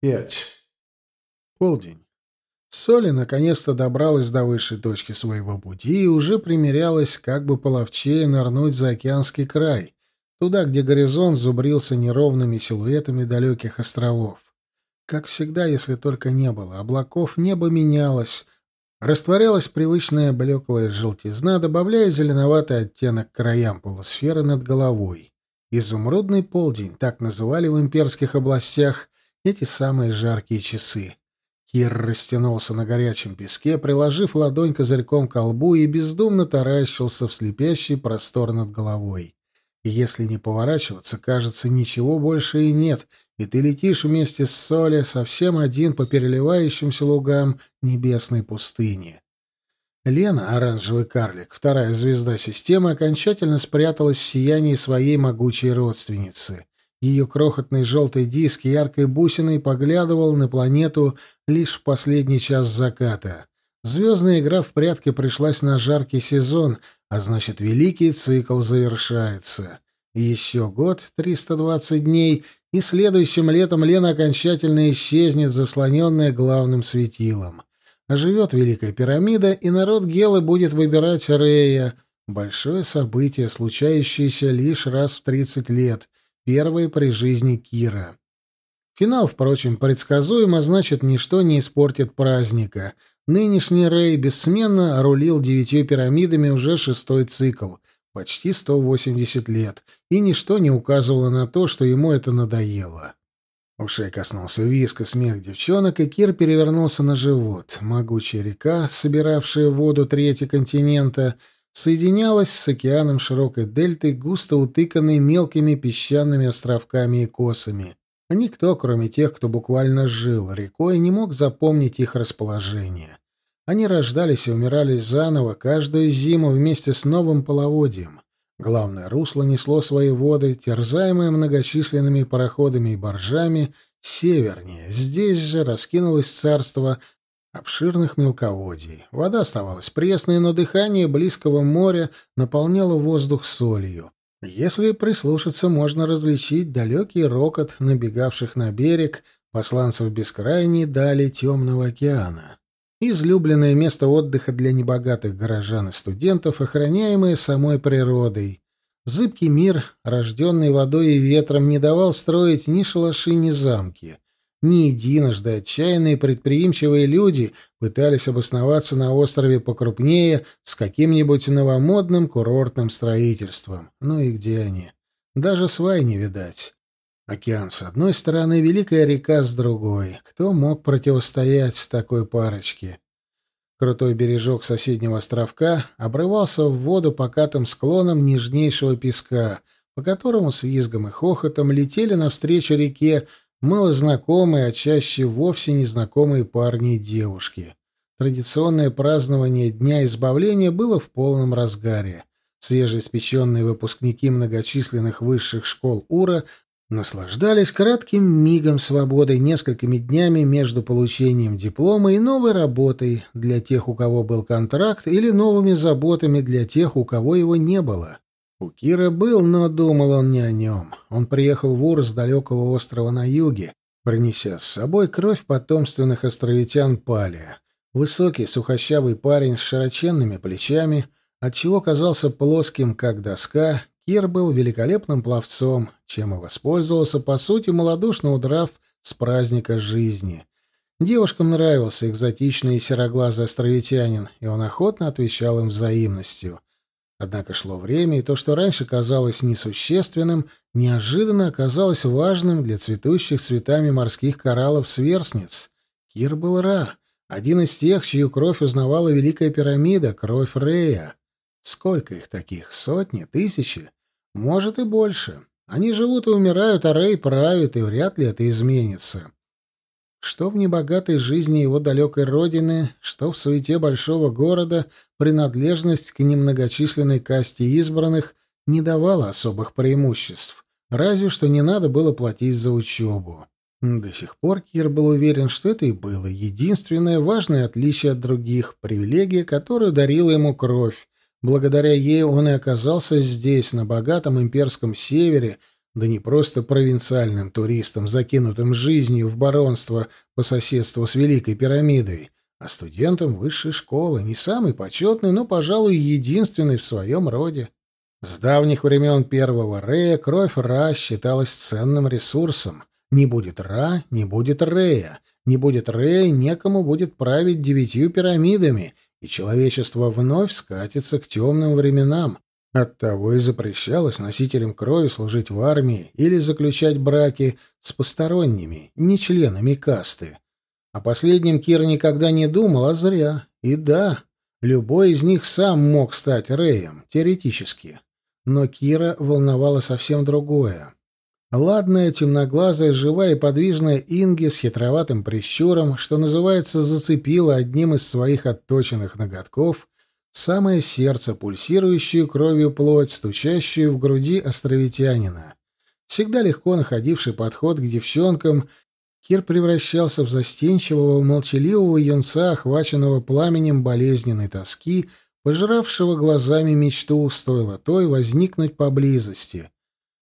Пять. Полдень. Соли наконец-то добралась до высшей точки своего пути и уже примерялась, как бы половчее нырнуть за океанский край, туда, где горизонт зубрился неровными силуэтами далеких островов. Как всегда, если только не было облаков, небо менялось, растворялась привычная блеклая желтизна, добавляя зеленоватый оттенок к краям полусферы над головой. Изумрудный полдень, так называли в имперских областях, эти самые жаркие часы. Кир растянулся на горячем песке, приложив ладонь козырьком к колбу и бездумно таращился в слепящий простор над головой. И если не поворачиваться, кажется, ничего больше и нет, и ты летишь вместе с Соли совсем один по переливающимся лугам небесной пустыни. Лена, оранжевый карлик, вторая звезда системы, окончательно спряталась в сиянии своей могучей родственницы. Ее крохотный желтый диск яркой бусиной поглядывал на планету лишь в последний час заката. Звездная игра в прятки пришлась на жаркий сезон, а значит, великий цикл завершается. Еще год, 320 дней, и следующим летом Лена окончательно исчезнет, заслоненная главным светилом. Оживет Великая пирамида, и народ Гелы будет выбирать Рея. Большое событие, случающееся лишь раз в 30 лет, первое при жизни Кира. Финал, впрочем, предсказуемо, значит, ничто не испортит праздника. Нынешний Рэй бессменно рулил девятью пирамидами уже шестой цикл, почти 180 лет, и ничто не указывало на то, что ему это надоело. Ушей коснулся виска смех девчонок, и Кир перевернулся на живот. Могучая река, собиравшая воду трети континента — соединялась с океаном широкой дельтой, густо утыканной мелкими песчаными островками и косами. А никто, кроме тех, кто буквально жил рекой, не мог запомнить их расположение. Они рождались и умирали заново каждую зиму вместе с новым половодьем. Главное русло несло свои воды, терзаемое многочисленными пароходами и баржами, севернее. Здесь же раскинулось царство обширных мелководий. Вода оставалась пресной, но дыхание близкого моря наполняло воздух солью. Если прислушаться, можно различить далекий рокот набегавших на берег посланцев бескрайней дали темного океана. Излюбленное место отдыха для небогатых горожан и студентов, охраняемое самой природой. Зыбкий мир, рожденный водой и ветром, не давал строить ни шалаши, ни замки. Не единожды отчаянные предприимчивые люди пытались обосноваться на острове покрупнее с каким-нибудь новомодным курортным строительством. Ну и где они? Даже свай не видать. Океан с одной стороны, великая река с другой. Кто мог противостоять такой парочке? Крутой бережок соседнего островка обрывался в воду покатым склоном нежнейшего песка, по которому с визгом и хохотом летели навстречу реке малознакомые, а чаще вовсе незнакомые парни и девушки. Традиционное празднование Дня Избавления было в полном разгаре. Свежеиспеченные выпускники многочисленных высших школ Ура наслаждались кратким мигом свободы несколькими днями между получением диплома и новой работой для тех, у кого был контракт, или новыми заботами для тех, у кого его не было. У Кира был, но думал он не о нем. Он приехал в Ур с далекого острова на юге, принеся с собой кровь потомственных островитян Палия. Высокий, сухощавый парень с широченными плечами, отчего казался плоским, как доска, Кир был великолепным пловцом, чем и воспользовался, по сути, малодушно удрав с праздника жизни. Девушкам нравился экзотичный и сероглазый островитянин, и он охотно отвечал им взаимностью — Однако шло время, и то, что раньше казалось несущественным, неожиданно оказалось важным для цветущих цветами морских кораллов сверстниц. Кир был Ра, один из тех, чью кровь узнавала Великая пирамида, кровь Рея. Сколько их таких? Сотни? Тысячи? Может и больше. Они живут и умирают, а Рей правит, и вряд ли это изменится. Что в небогатой жизни его далекой родины, что в суете большого города, принадлежность к немногочисленной касте избранных не давала особых преимуществ, разве что не надо было платить за учебу. До сих пор Кир был уверен, что это и было единственное важное отличие от других, привилегия, которую дарила ему кровь. Благодаря ей он и оказался здесь, на богатом имперском севере, да не просто провинциальным туристом, закинутым жизнью в баронство по соседству с Великой пирамидой, а студентом высшей школы, не самый почетный, но, пожалуй, единственный в своем роде. С давних времен первого Рея кровь Ра считалась ценным ресурсом. Не будет Ра, не будет Рея. Не будет Рея, некому будет править девятью пирамидами, и человечество вновь скатится к темным временам, Оттого и запрещалось носителям крови служить в армии или заключать браки с посторонними, не членами касты. О последнем Кир никогда не думал, а зря. И да, любой из них сам мог стать Рэем, теоретически. Но Кира волновало совсем другое. Ладная, темноглазая, живая и подвижная Инги с хитроватым прищуром, что называется, зацепила одним из своих отточенных ноготков самое сердце, пульсирующую кровью плоть, стучащую в груди островитянина. Всегда легко находивший подход к девчонкам, Кир превращался в застенчивого, молчаливого юнца, охваченного пламенем болезненной тоски, пожиравшего глазами мечту, стоило той возникнуть поблизости.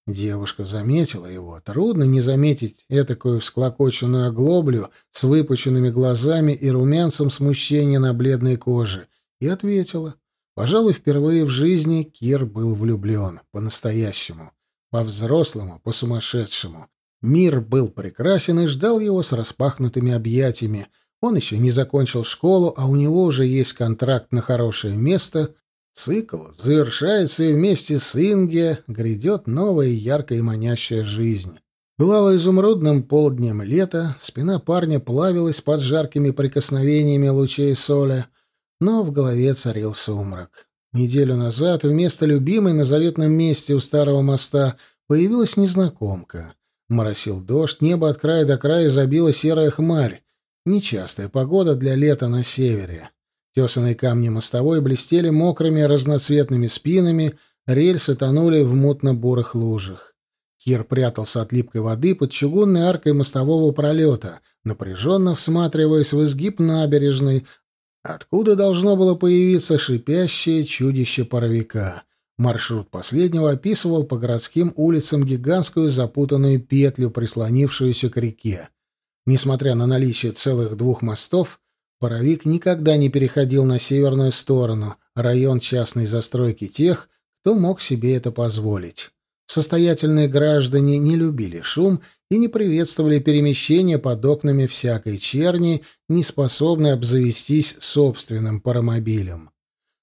Девушка заметила его. Трудно не заметить этакую всклокоченную оглоблю с выпученными глазами и румянцем смущения на бледной коже — и ответила. Пожалуй, впервые в жизни Кир был влюблен. По-настоящему. По-взрослому, по-сумасшедшему. Мир был прекрасен и ждал его с распахнутыми объятиями. Он еще не закончил школу, а у него уже есть контракт на хорошее место. Цикл завершается, и вместе с Инге грядет новая яркая и манящая жизнь. Пылало изумрудным полднем лета, спина парня плавилась под жаркими прикосновениями лучей соля, но в голове царил сумрак. Неделю назад вместо любимой на заветном месте у старого моста появилась незнакомка. Моросил дождь, небо от края до края забила серая хмарь. Нечастая погода для лета на севере. Тесанные камни мостовой блестели мокрыми разноцветными спинами, рельсы тонули в мутно-бурых лужах. Кир прятался от липкой воды под чугунной аркой мостового пролета, напряженно всматриваясь в изгиб набережной, Откуда должно было появиться шипящее чудище паровика? Маршрут последнего описывал по городским улицам гигантскую запутанную петлю, прислонившуюся к реке. Несмотря на наличие целых двух мостов, паровик никогда не переходил на северную сторону, район частной застройки тех, кто мог себе это позволить. Состоятельные граждане не любили шум и не приветствовали перемещение под окнами всякой черни, не способной обзавестись собственным паромобилем.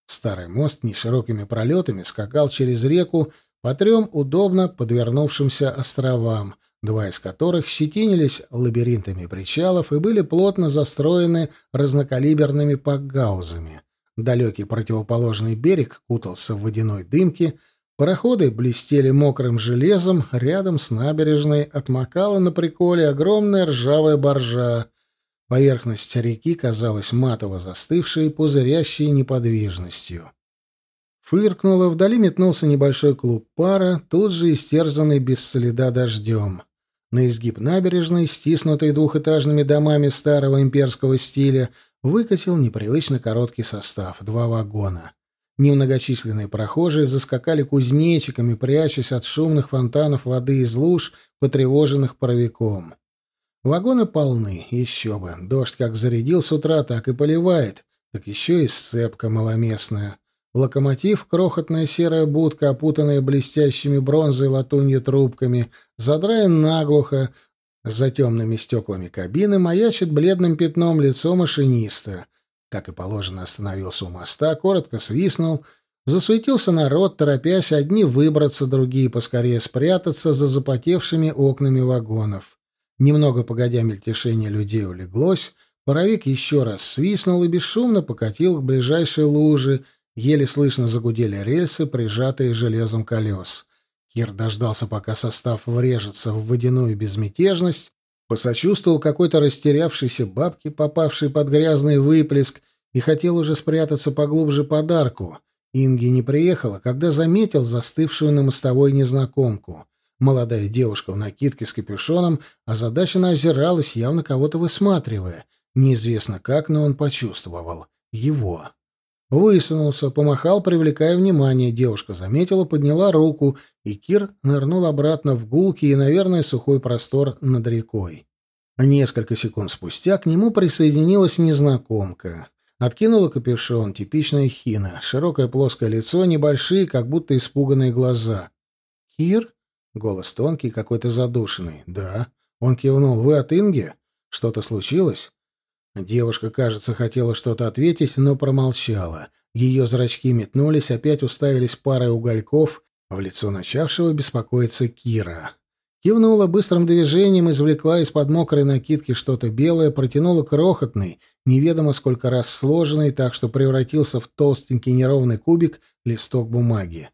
Старый мост неширокими пролетами скакал через реку по трем удобно подвернувшимся островам, два из которых щетинились лабиринтами причалов и были плотно застроены разнокалиберными пакгаузами. Далекий противоположный берег кутался в водяной дымке — Пароходы блестели мокрым железом, рядом с набережной отмокала на приколе огромная ржавая боржа. Поверхность реки казалась матово застывшей, пузырящей неподвижностью. Фыркнуло, вдали метнулся небольшой клуб пара, тут же истерзанный без следа дождем. На изгиб набережной, стиснутой двухэтажными домами старого имперского стиля, выкатил непривычно короткий состав — два вагона. Немногочисленные прохожие заскакали кузнечиками, прячась от шумных фонтанов воды из луж, потревоженных паровиком. Вагоны полны, еще бы. Дождь как зарядил с утра, так и поливает. Так еще и сцепка маломестная. Локомотив — крохотная серая будка, опутанная блестящими бронзой латунью трубками, задраен наглухо, за темными стеклами кабины маячит бледным пятном лицо машиниста. Как и положено, остановился у моста, коротко свистнул. Засуетился народ, торопясь одни выбраться, другие поскорее спрятаться за запотевшими окнами вагонов. Немного погодя мельтешение людей улеглось, паровик еще раз свистнул и бесшумно покатил к ближайшей луже, еле слышно загудели рельсы, прижатые железом колес. Кир дождался, пока состав врежется в водяную безмятежность, Посочувствовал какой-то растерявшейся бабке, попавшей под грязный выплеск, и хотел уже спрятаться поглубже подарку. Инги не приехала, когда заметил застывшую на мостовой незнакомку. Молодая девушка в накидке с капюшоном озадаченно озиралась, явно кого-то высматривая. Неизвестно как, но он почувствовал. Его. Высунулся, помахал, привлекая внимание. Девушка заметила, подняла руку, и Кир нырнул обратно в гулки и, наверное, сухой простор над рекой. Несколько секунд спустя к нему присоединилась незнакомка. Откинула капюшон, типичная хина, широкое плоское лицо, небольшие, как будто испуганные глаза. «Кир?» — голос тонкий, какой-то задушенный. «Да». Он кивнул. «Вы от Инги? Что-то случилось?» Девушка, кажется, хотела что-то ответить, но промолчала. Ее зрачки метнулись, опять уставились парой угольков в лицо начавшего беспокоиться Кира. Кивнула быстрым движением, извлекла из-под мокрой накидки что-то белое, протянула крохотный, неведомо сколько раз сложенный, так что превратился в толстенький неровный кубик листок бумаги.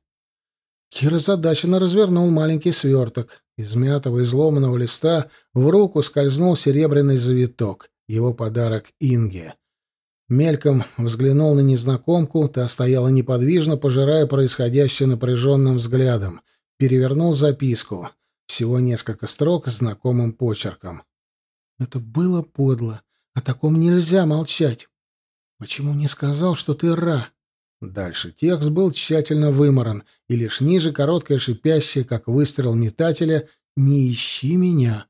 Кира задаченно развернул маленький сверток. Из мятого изломанного листа в руку скользнул серебряный завиток его подарок Инге. Мельком взглянул на незнакомку, та стояла неподвижно, пожирая происходящее напряженным взглядом. Перевернул записку. Всего несколько строк с знакомым почерком. «Это было подло. О таком нельзя молчать. Почему не сказал, что ты Ра?» Дальше текст был тщательно выморан, и лишь ниже короткое шипящее, как выстрел метателя, «Не ищи меня».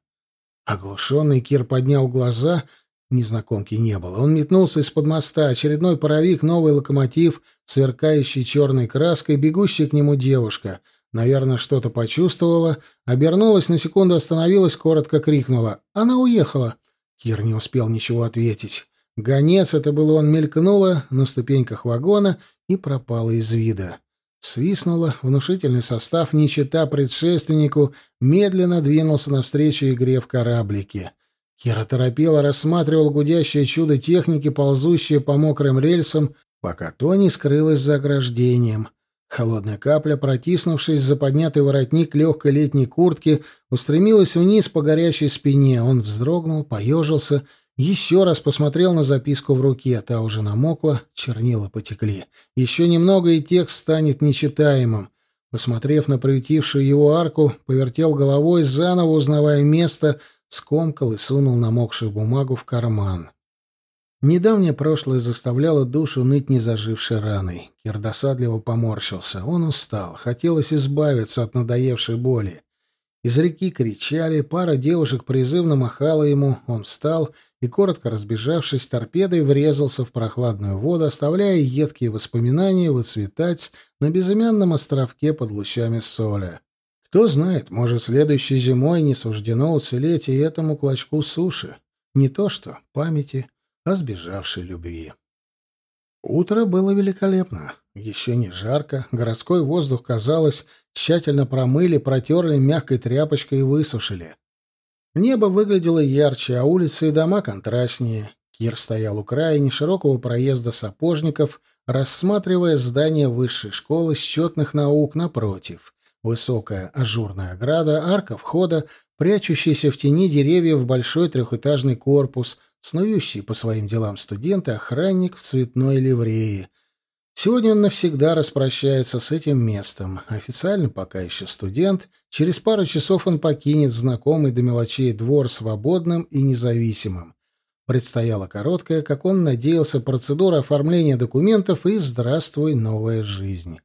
Оглушенный Кир поднял глаза Незнакомки не было. Он метнулся из-под моста, очередной паровик, новый локомотив, сверкающий черной краской, бегущая к нему девушка. Наверное, что-то почувствовала, обернулась, на секунду остановилась, коротко крикнула. «Она уехала!» Кир не успел ничего ответить. Гонец, это было он, мелькнула на ступеньках вагона и пропала из вида. Свистнула, внушительный состав, не чита предшественнику, медленно двинулся навстречу игре в кораблике. Кира торопела, рассматривал гудящее чудо техники, ползущее по мокрым рельсам, пока то не скрылось за ограждением. Холодная капля, протиснувшись за поднятый воротник легкой летней куртки, устремилась вниз по горячей спине. Он вздрогнул, поежился, еще раз посмотрел на записку в руке. Та уже намокла, чернила потекли. Еще немного, и текст станет нечитаемым. Посмотрев на приютившую его арку, повертел головой, заново узнавая место — скомкал и сунул намокшую бумагу в карман. Недавнее прошлое заставляло душу ныть незажившей раной. Кир досадливо поморщился. Он устал. Хотелось избавиться от надоевшей боли. Из реки кричали, пара девушек призывно махала ему. Он встал и, коротко разбежавшись торпедой, врезался в прохладную воду, оставляя едкие воспоминания выцветать на безымянном островке под лучами соли. Кто знает, может, следующей зимой не суждено уцелеть и этому клочку суши. Не то что памяти о сбежавшей любви. Утро было великолепно. Еще не жарко, городской воздух, казалось, тщательно промыли, протерли мягкой тряпочкой и высушили. Небо выглядело ярче, а улицы и дома контрастнее. Кир стоял у края неширокого проезда сапожников, рассматривая здание высшей школы счетных наук напротив — Высокая ажурная ограда, арка входа, прячущийся в тени деревьев большой трехэтажный корпус, снующий по своим делам студент и охранник в цветной ливрее. Сегодня он навсегда распрощается с этим местом. Официально пока еще студент. Через пару часов он покинет знакомый до мелочей двор свободным и независимым. Предстояла короткая, как он надеялся, процедура оформления документов и «Здравствуй, новая жизнь».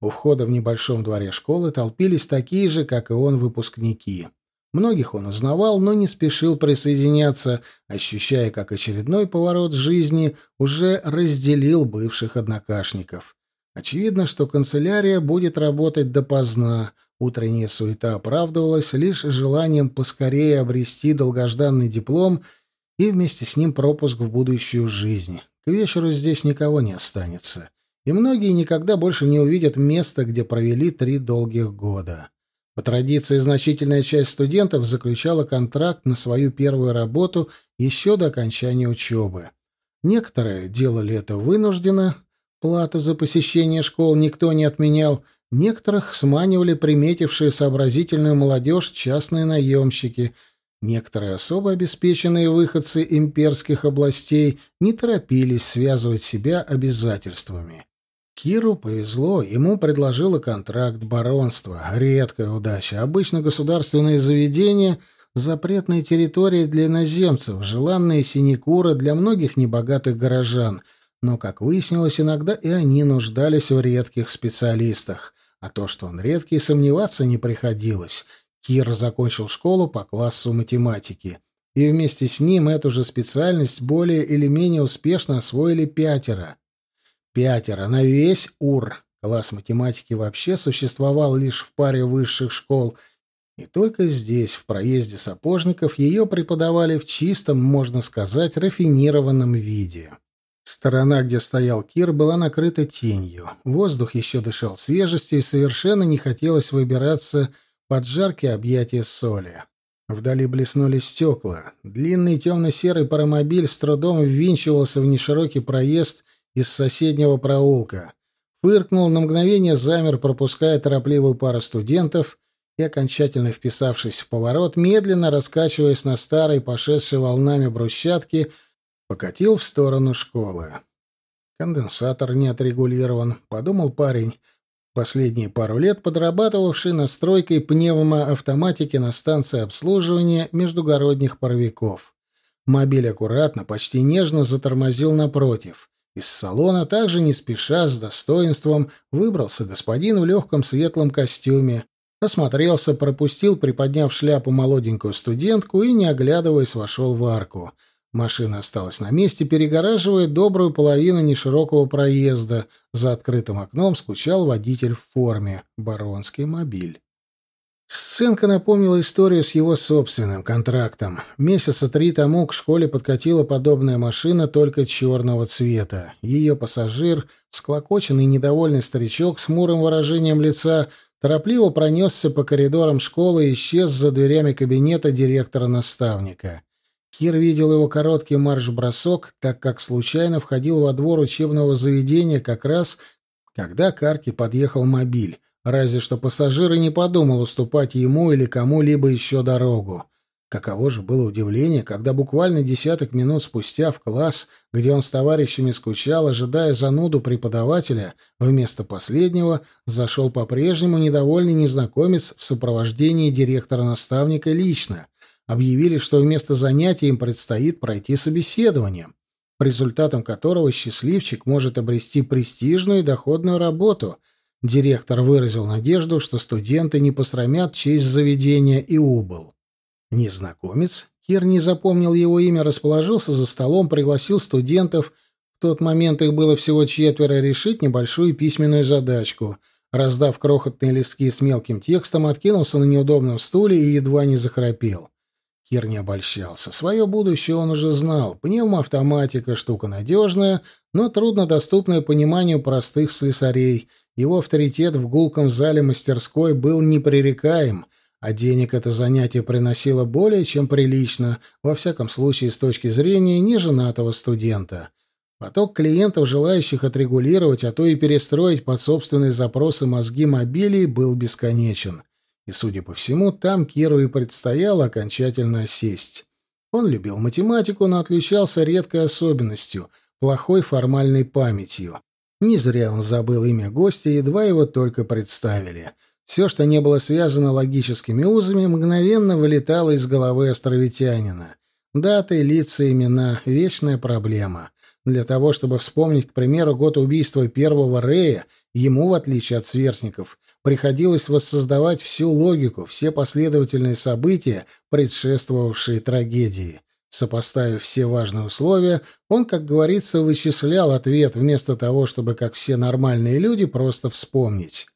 У входа в небольшом дворе школы толпились такие же, как и он, выпускники. Многих он узнавал, но не спешил присоединяться, ощущая, как очередной поворот жизни уже разделил бывших однокашников. Очевидно, что канцелярия будет работать допоздна. Утренняя суета оправдывалась лишь желанием поскорее обрести долгожданный диплом и вместе с ним пропуск в будущую жизнь. К вечеру здесь никого не останется и многие никогда больше не увидят места, где провели три долгих года. По традиции, значительная часть студентов заключала контракт на свою первую работу еще до окончания учебы. Некоторые делали это вынужденно, плату за посещение школ никто не отменял, некоторых сманивали приметившие сообразительную молодежь частные наемщики, некоторые особо обеспеченные выходцы имперских областей не торопились связывать себя обязательствами. Киру повезло, ему предложило контракт баронства. Редкая удача. Обычно государственные заведения — запретные территории для иноземцев, желанные синекуры для многих небогатых горожан. но, как выяснилось, иногда и они нуждались в редких специалистах. А то, что он редкий, сомневаться не приходилось. Кир закончил школу по классу математики. И вместе с ним эту же специальность более или менее успешно освоили пятеро. Пятеро на весь УР. Класс математики вообще существовал лишь в паре высших школ, и только здесь, в проезде сапожников, ее преподавали в чистом, можно сказать, рафинированном виде. Сторона, где стоял Кир, была накрыта тенью. Воздух еще дышал свежестью, и совершенно не хотелось выбираться под жаркие объятия соли. Вдали блеснули стекла. Длинный темно-серый паромобиль с трудом ввинчивался в неширокий проезд из соседнего проулка. Фыркнул, на мгновение замер, пропуская торопливую пару студентов и, окончательно вписавшись в поворот, медленно раскачиваясь на старой, пошедшей волнами брусчатке, покатил в сторону школы. Конденсатор не отрегулирован, подумал парень, последние пару лет подрабатывавший настройкой пневмоавтоматики на станции обслуживания междугородних паровиков. Мобиль аккуратно, почти нежно затормозил напротив. Из салона также не спеша, с достоинством, выбрался господин в легком светлом костюме, осмотрелся, пропустил, приподняв шляпу молоденькую студентку и, не оглядываясь, вошел в арку — Машина осталась на месте, перегораживая добрую половину неширокого проезда. За открытым окном скучал водитель в форме. Баронский мобиль. Сценка напомнила историю с его собственным контрактом. Месяца три тому к школе подкатила подобная машина, только черного цвета. Ее пассажир, склокоченный недовольный старичок с мурым выражением лица, торопливо пронесся по коридорам школы и исчез за дверями кабинета директора-наставника. Кир видел его короткий марш-бросок, так как случайно входил во двор учебного заведения как раз, когда к арке подъехал мобиль, разве что пассажир и не подумал уступать ему или кому-либо еще дорогу. Каково же было удивление, когда буквально десяток минут спустя в класс, где он с товарищами скучал, ожидая зануду преподавателя, вместо последнего зашел по-прежнему недовольный незнакомец в сопровождении директора-наставника лично — объявили, что вместо занятий им предстоит пройти собеседование, по результатам которого счастливчик может обрести престижную и доходную работу. Директор выразил надежду, что студенты не посрамят честь заведения и убыл. Незнакомец, Кир не запомнил его имя, расположился за столом, пригласил студентов, в тот момент их было всего четверо, решить небольшую письменную задачку. Раздав крохотные листки с мелким текстом, откинулся на неудобном стуле и едва не захрапел. Кир не обольщался. Свое будущее он уже знал. Пневмоавтоматика — штука надежная, но труднодоступная пониманию простых слесарей. Его авторитет в гулком зале мастерской был непререкаем, а денег это занятие приносило более чем прилично, во всяком случае с точки зрения неженатого студента. Поток клиентов, желающих отрегулировать, а то и перестроить под собственные запросы мозги мобилей, был бесконечен. И, судя по всему, там Киру и предстояло окончательно осесть. Он любил математику, но отличался редкой особенностью — плохой формальной памятью. Не зря он забыл имя гостя, едва его только представили. Все, что не было связано логическими узами, мгновенно вылетало из головы островитянина. Даты, лица, имена — вечная проблема. Для того, чтобы вспомнить, к примеру, год убийства первого Рея, ему, в отличие от сверстников, приходилось воссоздавать всю логику, все последовательные события, предшествовавшие трагедии. Сопоставив все важные условия, он, как говорится, вычислял ответ вместо того, чтобы, как все нормальные люди, просто вспомнить.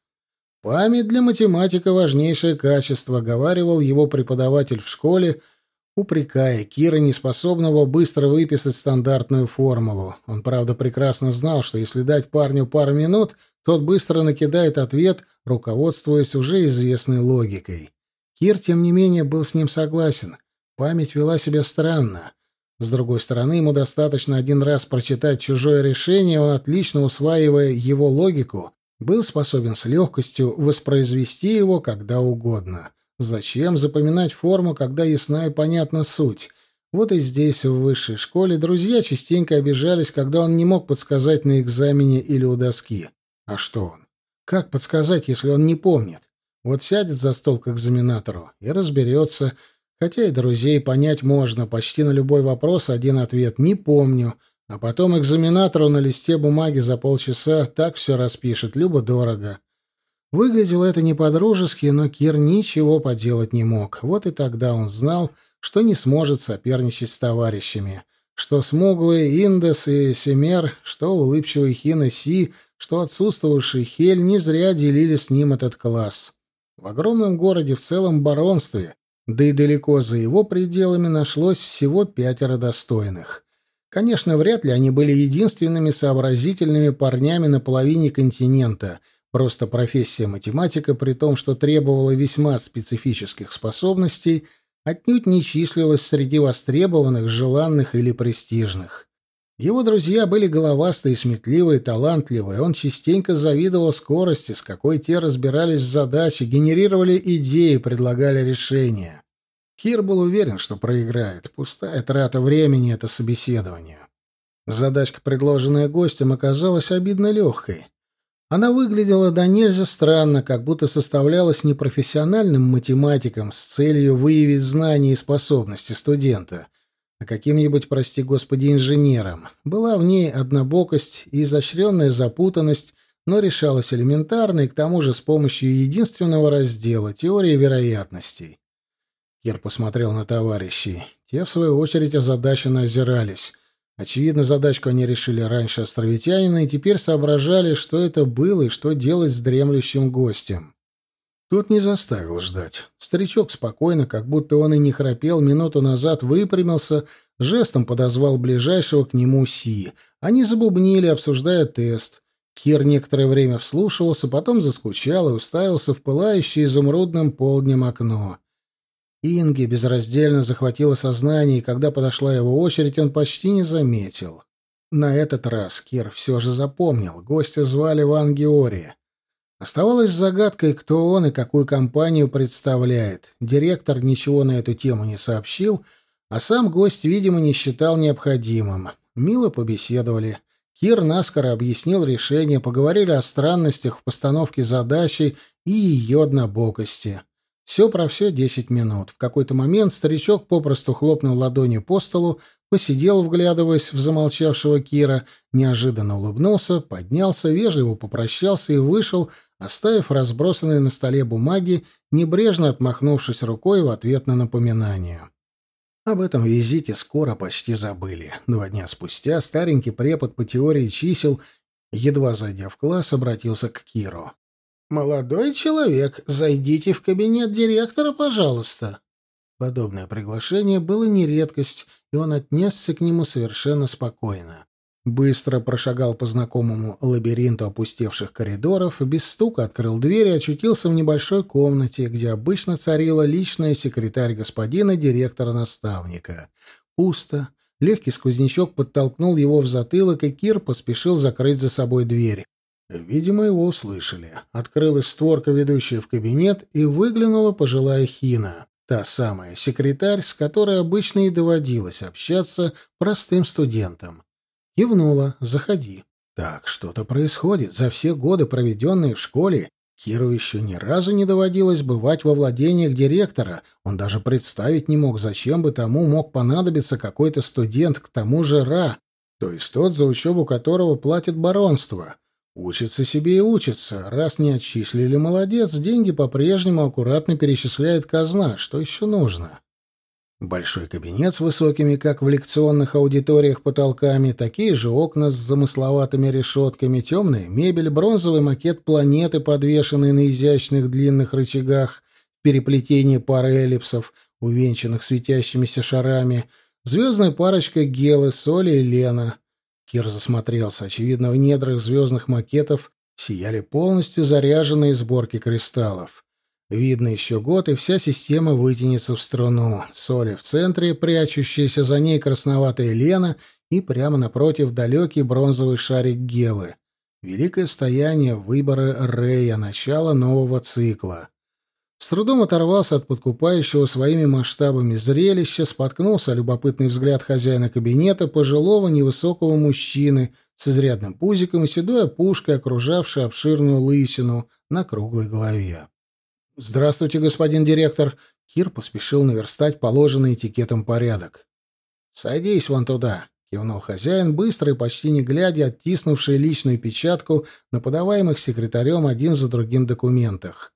«Память для математика — важнейшее качество», — говаривал его преподаватель в школе, упрекая Кира, неспособного быстро выписать стандартную формулу. Он, правда, прекрасно знал, что если дать парню пару минут, тот быстро накидает ответ, руководствуясь уже известной логикой. Кир, тем не менее, был с ним согласен. Память вела себя странно. С другой стороны, ему достаточно один раз прочитать чужое решение, он, отлично усваивая его логику, был способен с легкостью воспроизвести его когда угодно. Зачем запоминать форму, когда ясна и понятна суть? Вот и здесь, в высшей школе, друзья частенько обижались, когда он не мог подсказать на экзамене или у доски. А что он? Как подсказать, если он не помнит? Вот сядет за стол к экзаменатору и разберется. Хотя и друзей понять можно. Почти на любой вопрос один ответ «не помню». А потом экзаменатору на листе бумаги за полчаса так все распишет, любо-дорого. Выглядело это не по-дружески, но Кир ничего поделать не мог. Вот и тогда он знал, что не сможет соперничать с товарищами. Что смуглые Индес и Семер, что улыбчивый Хина Си, что отсутствовавший Хель не зря делили с ним этот класс. В огромном городе, в целом баронстве, да и далеко за его пределами нашлось всего пятеро достойных. Конечно, вряд ли они были единственными сообразительными парнями на половине континента. Просто профессия математика, при том, что требовала весьма специфических способностей, отнюдь не числилась среди востребованных, желанных или престижных. Его друзья были головастые, сметливые, талантливые. Он частенько завидовал скорости, с какой те разбирались в задаче, генерировали идеи, предлагали решения. Кир был уверен, что проиграет. Пустая трата времени — это собеседование. Задачка, предложенная гостем, оказалась обидно легкой. Она выглядела до нельзя странно, как будто составлялась непрофессиональным математиком с целью выявить знания и способности студента, а каким-нибудь, прости господи, инженером. Была в ней однобокость и изощренная запутанность, но решалась элементарно и к тому же с помощью единственного раздела — теории вероятностей. Кир посмотрел на товарищей. Те, в свою очередь, озадаченно озирались. Очевидно, задачку они решили раньше островитянина и теперь соображали, что это было и что делать с дремлющим гостем. Тот не заставил ждать. Старичок спокойно, как будто он и не храпел, минуту назад выпрямился, жестом подозвал ближайшего к нему Си. Они забубнили, обсуждая тест. Кир некоторое время вслушивался, потом заскучал и уставился в пылающее изумрудным полднем окно. Инги безраздельно захватила сознание, и когда подошла его очередь, он почти не заметил. На этот раз Кир все же запомнил. Гостя звали Ван Геория. Оставалось загадкой, кто он и какую компанию представляет. Директор ничего на эту тему не сообщил, а сам гость, видимо, не считал необходимым. Мило побеседовали. Кир наскоро объяснил решение, поговорили о странностях в постановке задачи и ее однобокости. Все про все десять минут. В какой-то момент старичок попросту хлопнул ладонью по столу, посидел, вглядываясь в замолчавшего Кира, неожиданно улыбнулся, поднялся, вежливо попрощался и вышел, оставив разбросанные на столе бумаги, небрежно отмахнувшись рукой в ответ на напоминание. Об этом визите скоро почти забыли. Два дня спустя старенький препод по теории чисел, едва зайдя в класс, обратился к Киру. «Молодой человек, зайдите в кабинет директора, пожалуйста». Подобное приглашение было не редкость, и он отнесся к нему совершенно спокойно. Быстро прошагал по знакомому лабиринту опустевших коридоров, без стука открыл дверь и очутился в небольшой комнате, где обычно царила личная секретарь господина директора-наставника. Пусто. Легкий сквознячок подтолкнул его в затылок, и Кир поспешил закрыть за собой дверь. Видимо, его услышали. Открылась створка, ведущая в кабинет, и выглянула пожилая Хина. Та самая секретарь, с которой обычно и доводилось общаться простым студентам. Кивнула «Заходи». Так, что-то происходит. За все годы, проведенные в школе, Киру еще ни разу не доводилось бывать во владениях директора. Он даже представить не мог, зачем бы тому мог понадобиться какой-то студент, к тому же Ра, то есть тот, за учебу которого платит баронство. Учится себе и учится. Раз не отчислили, молодец, деньги по-прежнему аккуратно перечисляет казна. Что еще нужно? Большой кабинет с высокими, как в лекционных аудиториях, потолками, такие же окна с замысловатыми решетками, темная мебель, бронзовый макет планеты, подвешенный на изящных длинных рычагах, переплетение пары эллипсов, увенчанных светящимися шарами, звездная парочка Гелы, Соли и Лена — Кир засмотрелся. Очевидно, в недрах звездных макетов сияли полностью заряженные сборки кристаллов. Видно еще год, и вся система вытянется в струну. Соли в центре, прячущаяся за ней красноватая Лена, и прямо напротив далекий бронзовый шарик Гелы. Великое стояние выбора Рея, начало нового цикла. С трудом оторвался от подкупающего своими масштабами зрелища, споткнулся любопытный взгляд хозяина кабинета, пожилого невысокого мужчины с изрядным пузиком и седой опушкой, окружавшей обширную лысину на круглой голове. «Здравствуйте, господин директор!» Кир поспешил наверстать положенный этикетом порядок. «Садись вон туда!» — кивнул хозяин, быстро и почти не глядя, оттиснувший личную печатку на подаваемых секретарем один за другим документах.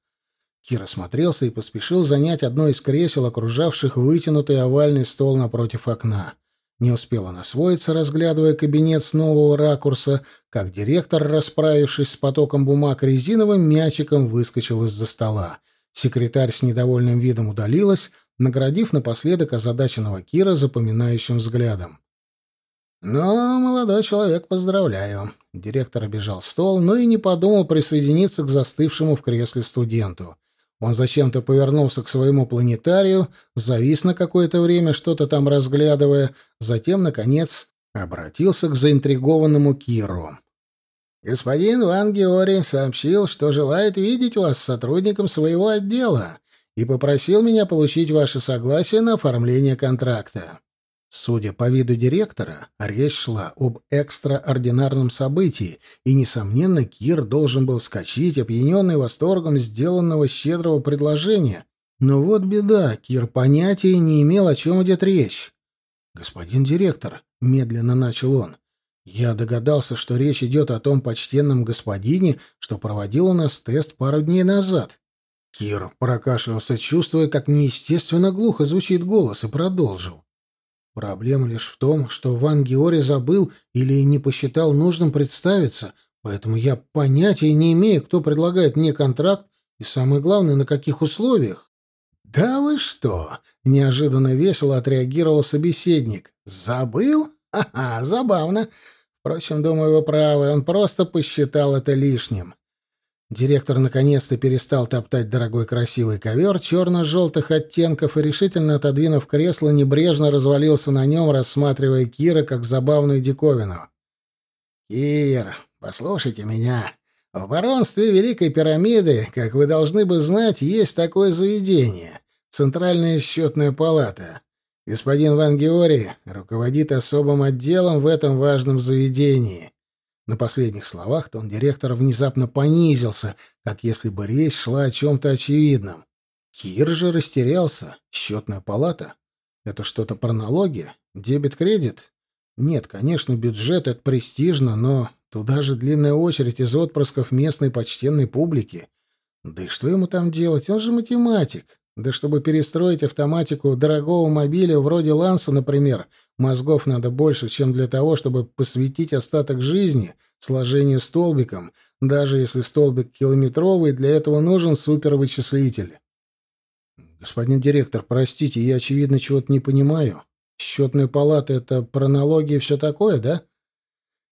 Кир осмотрелся и поспешил занять одно из кресел, окружавших вытянутый овальный стол напротив окна. Не успел он освоиться, разглядывая кабинет с нового ракурса, как директор, расправившись с потоком бумаг резиновым мячиком, выскочил из-за стола. Секретарь с недовольным видом удалилась, наградив напоследок озадаченного Кира запоминающим взглядом. «Ну, молодой человек, поздравляю». Директор обежал стол, но и не подумал присоединиться к застывшему в кресле студенту. Он зачем-то повернулся к своему планетарию, завис на какое-то время, что-то там разглядывая, затем, наконец, обратился к заинтригованному Киру. «Господин Ван Георий сообщил, что желает видеть вас сотрудником своего отдела и попросил меня получить ваше согласие на оформление контракта». Судя по виду директора, речь шла об экстраординарном событии, и, несомненно, Кир должен был вскочить, опьяненный восторгом сделанного щедрого предложения. Но вот беда, Кир понятия не имел, о чем идет речь. «Господин директор», — медленно начал он, — «я догадался, что речь идет о том почтенном господине, что проводил у нас тест пару дней назад». Кир прокашлялся, чувствуя, как неестественно глухо звучит голос, и продолжил. Проблема лишь в том, что Ван Геори забыл или не посчитал нужным представиться, поэтому я понятия не имею, кто предлагает мне контракт и, самое главное, на каких условиях. «Да вы что!» — неожиданно весело отреагировал собеседник. «Забыл? Ха-ха, забавно. Впрочем, думаю, вы правы, он просто посчитал это лишним. Директор наконец-то перестал топтать дорогой красивый ковер черно-желтых оттенков и, решительно отодвинув кресло, небрежно развалился на нем, рассматривая Кира как забавную диковину. «Кир, послушайте меня. В баронстве Великой пирамиды, как вы должны бы знать, есть такое заведение — Центральная счетная палата. Господин Ван Георий руководит особым отделом в этом важном заведении». На последних словах тон директора внезапно понизился, как если бы речь шла о чем-то очевидном. Кир же растерялся. Счетная палата? Это что-то про налоги? Дебет-кредит? Нет, конечно, бюджет — это престижно, но туда же длинная очередь из отпрысков местной почтенной публики. Да и что ему там делать? Он же математик. Да чтобы перестроить автоматику дорогого мобиля вроде «Ланса», например, мозгов надо больше, чем для того, чтобы посвятить остаток жизни сложению столбиком, даже если столбик километровый, для этого нужен супервычислитель. Господин директор, простите, я, очевидно, чего-то не понимаю. Счетная палата — это про налоги и все такое, да?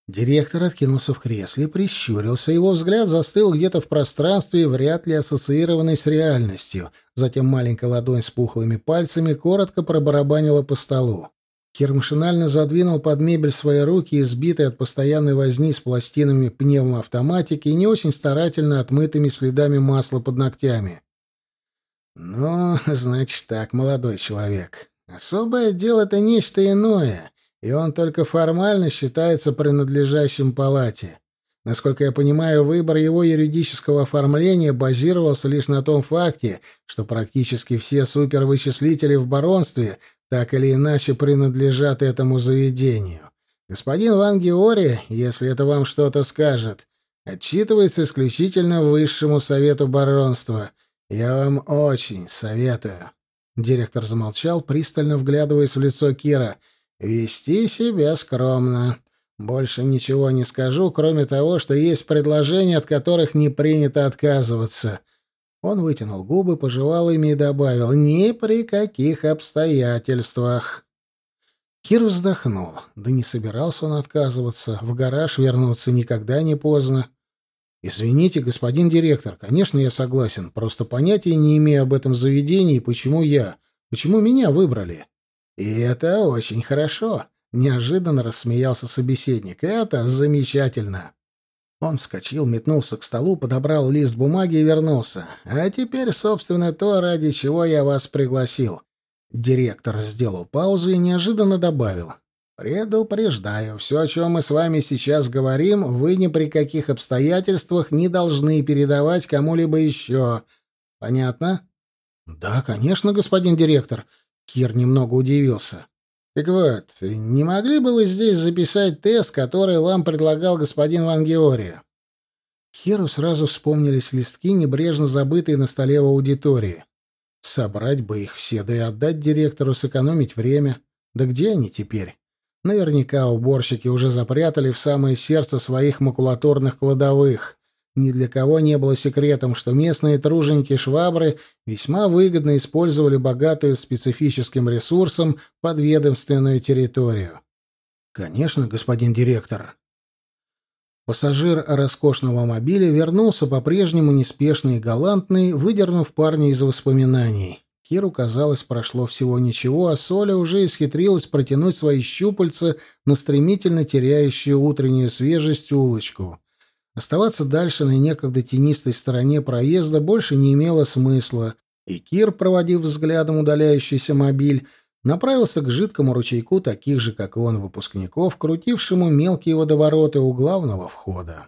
Директор откинулся в кресле, прищурился. Его взгляд застыл где-то в пространстве, вряд ли ассоциированный с реальностью. Затем маленькая ладонь с пухлыми пальцами коротко пробарабанила по столу. Кир машинально задвинул под мебель свои руки, избитые от постоянной возни с пластинами пневмоавтоматики и не очень старательно отмытыми следами масла под ногтями. «Ну, значит так, молодой человек. Особое дело — это нечто иное и он только формально считается принадлежащим палате. Насколько я понимаю, выбор его юридического оформления базировался лишь на том факте, что практически все супервычислители в баронстве так или иначе принадлежат этому заведению. Господин Ван Геори, если это вам что-то скажет, отчитывается исключительно высшему совету баронства. Я вам очень советую. Директор замолчал, пристально вглядываясь в лицо Кира — Вести себя скромно. Больше ничего не скажу, кроме того, что есть предложения, от которых не принято отказываться. Он вытянул губы, пожевал ими и добавил «Ни при каких обстоятельствах». Кир вздохнул. Да не собирался он отказываться. В гараж вернуться никогда не поздно. «Извините, господин директор, конечно, я согласен. Просто понятия не имею об этом заведении, почему я. Почему меня выбрали?» «И это очень хорошо», — неожиданно рассмеялся собеседник. «Это замечательно». Он вскочил, метнулся к столу, подобрал лист бумаги и вернулся. «А теперь, собственно, то, ради чего я вас пригласил». Директор сделал паузу и неожиданно добавил. «Предупреждаю, все, о чем мы с вами сейчас говорим, вы ни при каких обстоятельствах не должны передавать кому-либо еще. Понятно?» «Да, конечно, господин директор», Кир немного удивился. Так вот, не могли бы вы здесь записать тест, который вам предлагал господин Ван Геория? Херу сразу вспомнились листки, небрежно забытые на столе в аудитории. Собрать бы их все, да и отдать директору, сэкономить время. Да где они теперь? Наверняка уборщики уже запрятали в самое сердце своих макулатурных кладовых. Ни для кого не было секретом, что местные труженики-швабры весьма выгодно использовали богатую специфическим ресурсом подведомственную территорию. «Конечно, господин директор». Пассажир роскошного мобиля вернулся по-прежнему неспешный и галантный, выдернув парня из воспоминаний. Киру, казалось, прошло всего ничего, а Соля уже исхитрилась протянуть свои щупальца на стремительно теряющую утреннюю свежесть улочку. Оставаться дальше на некогда тенистой стороне проезда больше не имело смысла, и Кир, проводив взглядом удаляющийся мобиль, направился к жидкому ручейку таких же, как и он, выпускников, крутившему мелкие водовороты у главного входа.